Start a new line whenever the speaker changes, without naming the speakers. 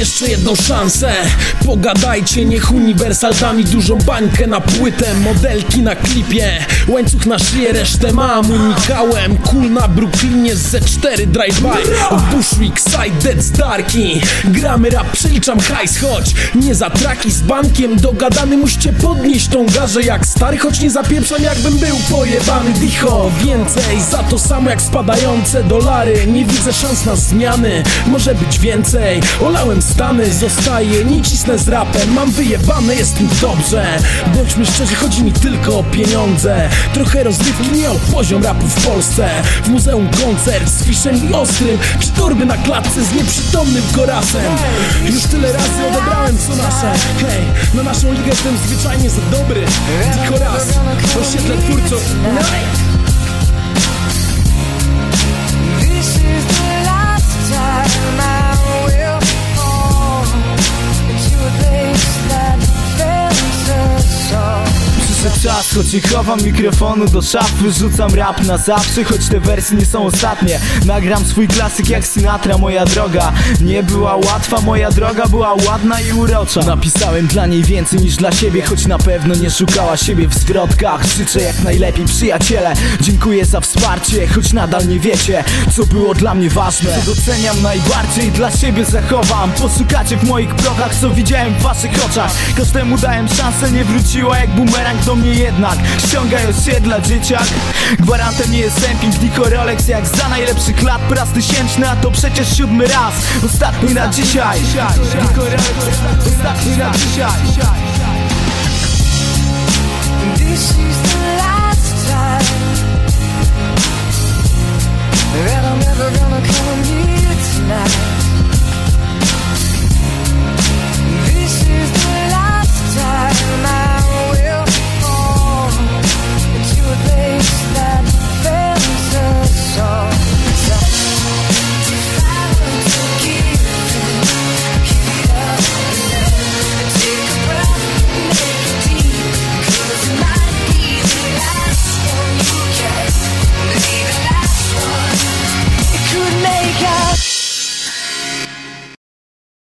jeszcze jedną szansę. Pogadajcie, niech Uniwersal da mi dużą bańkę na płytę Modelki na klipie, łańcuch na szyję, resztę mam Unikałem, cool na Brooklynie z Z4 drive-by. W Bushwick, side, dead starki Gramy rap, przeliczam hajs, choć Nie za traki. Z bankiem Dogadany musicie podnieść tą garzę jak stary Choć nie zapieprzam jakbym był pojebany. Dicho, więcej za to samo jak spadające dolary. Nie widzę szans na zmiany, może być więcej Olałem stany, zostaję, nie cisnę z rapem Mam wyjebane, jest mi dobrze. Bądźmy szczerzy, chodzi mi tylko o pieniądze. Trochę rozrywki, nie o poziom rapu w Polsce. W muzeum koncert z fiszem i ostrym Czy torby na klatce z nieprzytomnym korasem. Już tyle razy odebrałem co nasze. Hej, na naszą ligę jestem zwyczajnie za dobry. Dicho raz, osiedle twórców.
This
Przyszedł czas, choć nie chowam mikrofonu do szafy Rzucam rap na zawsze, choć te wersy nie są ostatnie. Nagram swój klasyk jak Sinatra, moja droga. Nie była łatwa, moja droga była ładna i urocza. Napisałem dla niej więcej niż dla siebie Choć na pewno nie szukała siebie w zwrotkach. Życzę jak najlepiej przyjaciele. Dziękuję za wsparcie, choć nadal nie wiecie Co było dla mnie ważne. Co doceniam najbardziej, dla siebie zachowam. Poszukacie w moich prochach, co widziałem w waszych oczach. Każdemu dałem szansę, nie wróciła jak bumerang są mnie jednak Ściągają się dla dzieciak. Gwarantem nie jest semping, Niko Rolex jak za najlepszych lat Po raz tysięczny, a to przecież siódmy raz. Ostatni na dzisiaj. Niko Rolex, ostatni na dzisiaj. This is